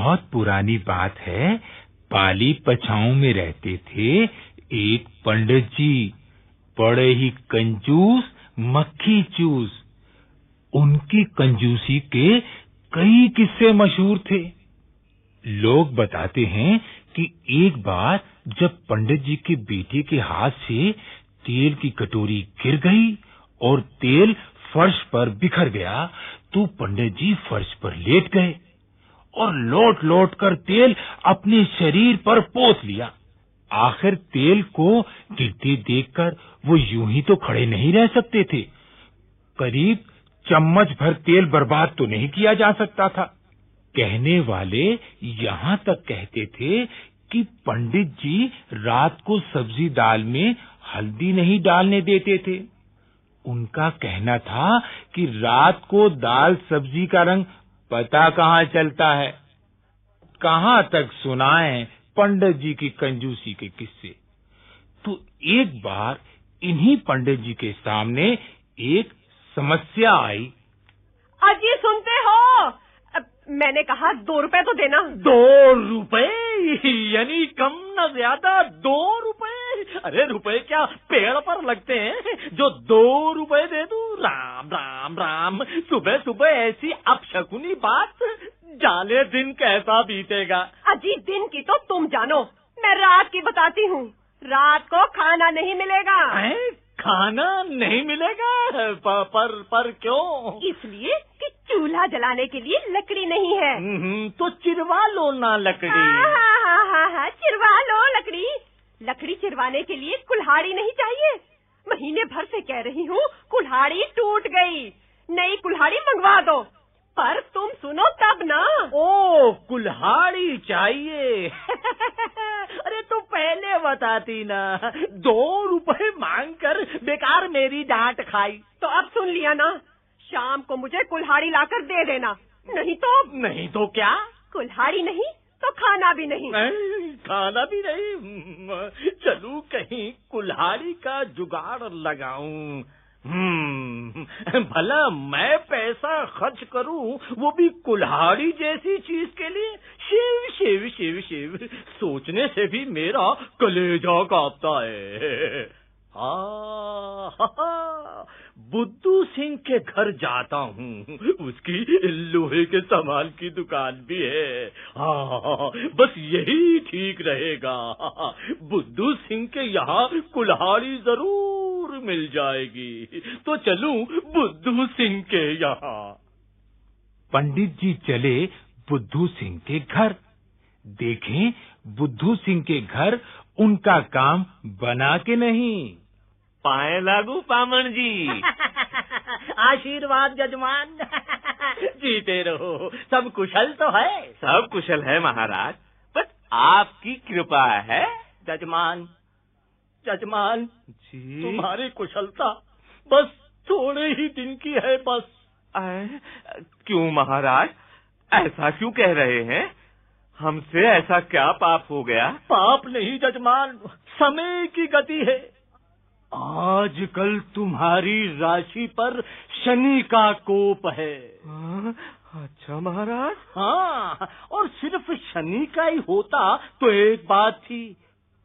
बहुत पुरानी बात है। पाली पछाऊ में रहते थे एक पंडित जी। बड़े ही कंजूस, मक्खी चूस। उनकी कंजूसी के कई किस्से मशहूर थे। लोग बताते हैं कि एक बार जब पंडित जी के बेटे के हाथ से तेल की कटोरी गिर गई और तेल फर्श पर बिखर गया तो पंडित जी फर्श पर लेट गए। और लौट लौट कर तेल अपने शरीर पर पोस लिया। आखिर तेल को गिरते देखकर वो यूँ ही तो खड़े नहीं रह सकते थे। करीब चम्मच भर तेल बर्बाद तो नहीं किया जा सकता था। कहने वाले यहाँ तक कहते थे कि पंडित जी रात को सब्ज़ी दाल में हल्दी नहीं डालने देते थे। उनका कहना था कि रात को दाल सब्ज़ी का रंग पता कहाँ चलता है? कहाँ तक सुनाए पंडित जी की कंजूसी के किस्से? तो एक बार इन्हीं पंडित जी के सामने एक समस्या आई। अजी सुनते हो? मैंने कहा दो रुपए तो देना। दो रुपए? यानी कम न ज़्यादा दो रुपए अरे रुपए क्या पेड़ पर लगते हैं? जो दो रुपए दे दूँ? राम राम राम। सुबह सुबह ऐसी अपशकुनी बात। जाने दिन कैसा बीतेगा? अजी दिन की तो तुम जानो। मैं रात की बताती हूँ। रात को खाना नहीं मिलेगा। खाना नहीं मिलेगा? पर पर, पर क्यों? इसलिए कि चूल्हा जलाने के लिए लकड़ी नहीं है। हम्म, तो चिरवा लो ना लकड़ी। हाँ हाँ हाँ हाँ हाँ चिरवा लो लकड़ी। लकड़ी चिरवाने के लिए कुल्हाड़ी नहीं चाहिए। महीने भर से कह रही हूँ कुल्हाड़ी टूट गई। नई कुल्हाड़ी मंगवा दो। पर तुम सुनो तब ना। ओ कुल्हाड़ी चाहिए। अरे तू पहले बताती ना। दो रुपए मांग कर बेकार मेरी डांट खाई। तो अब सुन लिया ना। शाम को मुझे कुल्हाड़ी लाकर दे देना। नहीं तो नहीं तो क्या? कुल्हाड़ी नहीं तो खाना भी नहीं। खाना भी नहीं। चलू कहीं कुल्हाड़ी का जुगाड़ लगाऊँ। हम्म भला मैं पैसा खर्च करूँ वो भी कुल्हाड़ी जैसी चीज़ के लिए? शिव शिव शिव शिव, सोचने से भी मेरा कलेजा कांपता है। हाँ बुद्धू सिंह के घर जाता हूँ। उसकी लोहे के सामान की दुकान भी है। हाँ बस यही ठीक रहेगा। बुद्धू सिंह के यहाँ कुल्हाड़ी ज़रूर मिल जाएगी। तो चलूँ बुद्धू सिंह के यहाँ। पंडित जी चले बुद्धू सिंह के घर। देखें बुद्धू सिंह के घर उनका काम बना के नहीं। पाए लागू पामन जी। आशीर्वाद जजमान जीते रहो। सब कुशल तो है। सब कुशल है महाराज पर आपकी कृपा है। जजमान जजमान जी। तुम्हारी कुशलता बस थोड़े ही दिन की है बस। आए, क्यों महाराज? ऐसा क्यों कह रहे हैं? हमसे ऐसा क्या पाप हो गया? पाप नहीं जजमान समय की गति है। आजकल तुम्हारी राशि पर शनि का कोप है। हाँ, अच्छा महाराज। हाँ और सिर्फ़ शनि का ही होता तो एक बात थी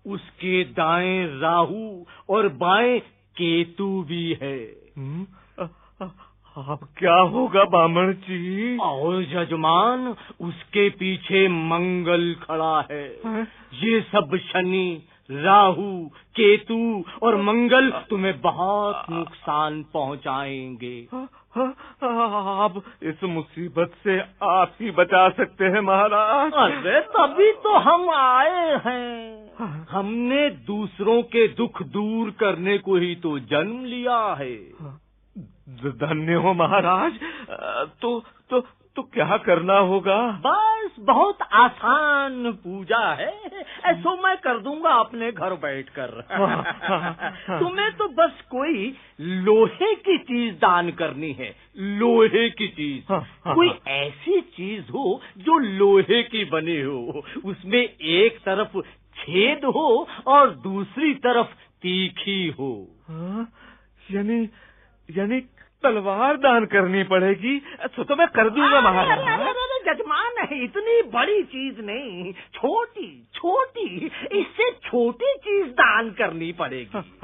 उसके दाएँ राहु और बाएँ केतु भी है। हम्म, अब क्या होगा बामण जी? और जजमान उसके पीछे मंगल खड़ा है। हैं? ये सब शनि राहु केतु और मंगल तुम्हें बहुत नुकसान पहुंचाएँगे। आप इस मुसीबत से आप ही बचा सकते हैं महाराज। अरे तभी तो हम आए हैं। हमने दूसरों के दुख दूर करने को ही तो जन्म लिया है। धन्य हो महाराज। तो तो तो क्या करना होगा? बस बहुत आसान पूजा है। ऐसो मैं कर दूँगा अपने घर बैठकर। तुम्हें तो बस कोई लोहे की चीज़ दान करनी है। लोहे की चीज़। हाँ, हाँ, कोई हाँ। ऐसी चीज़ हो जो लोहे की बनी हो। उसमें एक तरफ़ छेद हो और दूसरी तरफ़ तीखी हो। हाँ, यानी यानी तलवार दान करनी पड़ेगी। तो, तो मैं कर दूँगा महाराज। अरे, अरे, अरे, जजमान इतनी बड़ी चीज़ नहीं। छोटी छोटी इससे छोटी चीज़ दान करनी पड़ेगी।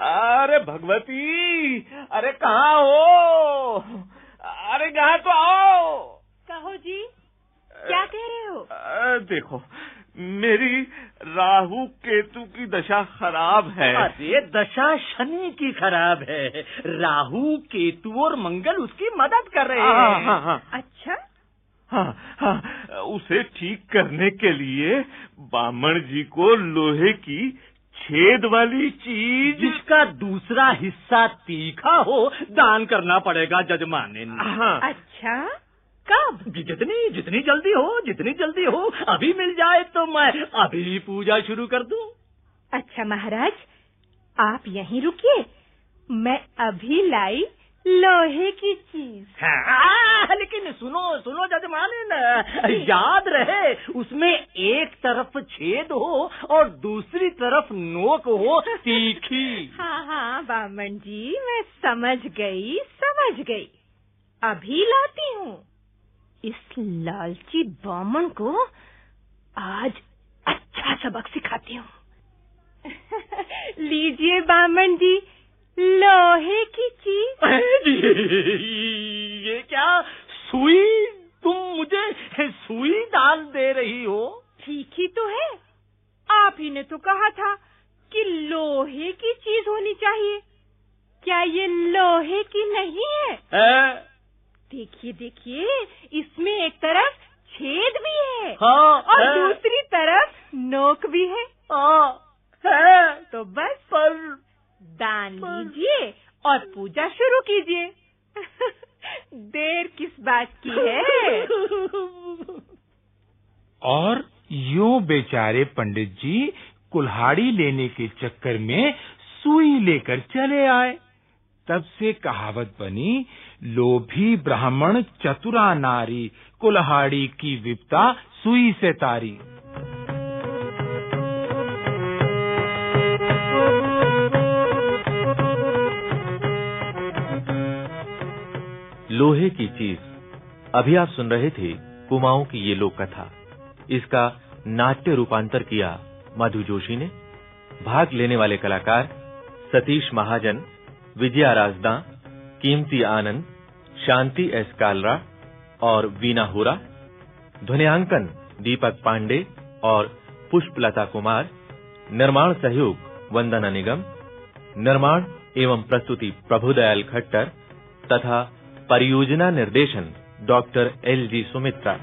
अरे भगवती अरे कहाँ हो? अरे यहाँ तो आओ। कहो जी क्या कह रहे हो? अ, देखो मेरी राहु केतु की दशा खराब है। अरे दशा शनि की खराब है। राहु केतु और मंगल उसकी मदद कर रहे हाँ, हैं। हाँ, हाँ, अच्छा। हाँ, हाँ, उसे ठीक करने के लिए बामण जी को लोहे की छेद वाली चीज़ जिसका दूसरा हिस्सा तीखा हो दान करना पड़ेगा जजमाने हाँ, अच्छा। कब? जितनी जितनी जल्दी हो जितनी जल्दी हो अभी मिल जाए तो मैं अभी पूजा शुरू कर दूँ। अच्छा महाराज आप यहीं रुकिए। मैं अभी लाई लोहे की चीज़। हाँ, लेकिन सुनो सुनो जजमाने न याद रहे उसमें एक तरफ़ छेद हो और दूसरी तरफ़ नोक हो तीखी। हाँ हाँ बामन जी मैं समझ गई समझ गई। अभी लाती हूँ। इस लालची बामन को आज अच्छा सबक सिखाती हूँ। लीजिए बामन जी लोहे की चीज़। ये क्या? सुई? तुम मुझे सुई डाल दे रही हो? ठीक ही तो है। आप ही ने तो कहा था कि लोहे की चीज़ होनी चाहिए। क्या ये लोहे की नहीं है? है? देखिए देखिए इसमें एक तरफ़ छेद भी है हाँ और है, दूसरी तरफ़ नोक भी है। हाँ, है। तो बस पर दान लीजिए और पूजा शुरू कीजिए। देर किस बात की है? और यूँ बेचारे पंडित जी कुल्हाड़ी लेने के चक्कर में सुई लेकर चले आए। तब से कहावत बनी, लोभी ब्राह्मण चतुरा नारी, कुल्हाड़ी की विपता सुई से तारी। लोहे की चीज़। अभी आप सुन रहे थे कुमाऊं की ये लोक कथा इसका नाट्य रूपांतर किया मधु जोशी ने। भाग लेने वाले कलाकार सतीश महाजन विजया राजदा कीमती आनंद, शांति एस कालरा और वीना होरा, ध्वनियांकन दीपक पांडे और पुष्पलता कुमार, निर्माण सहयोग वंदना निगम, निर्माण एवं प्रस्तुति प्रभुदयाल खट्टर तथा परियोजना निर्देशन डॉक्टर एल जी सुमित्रा।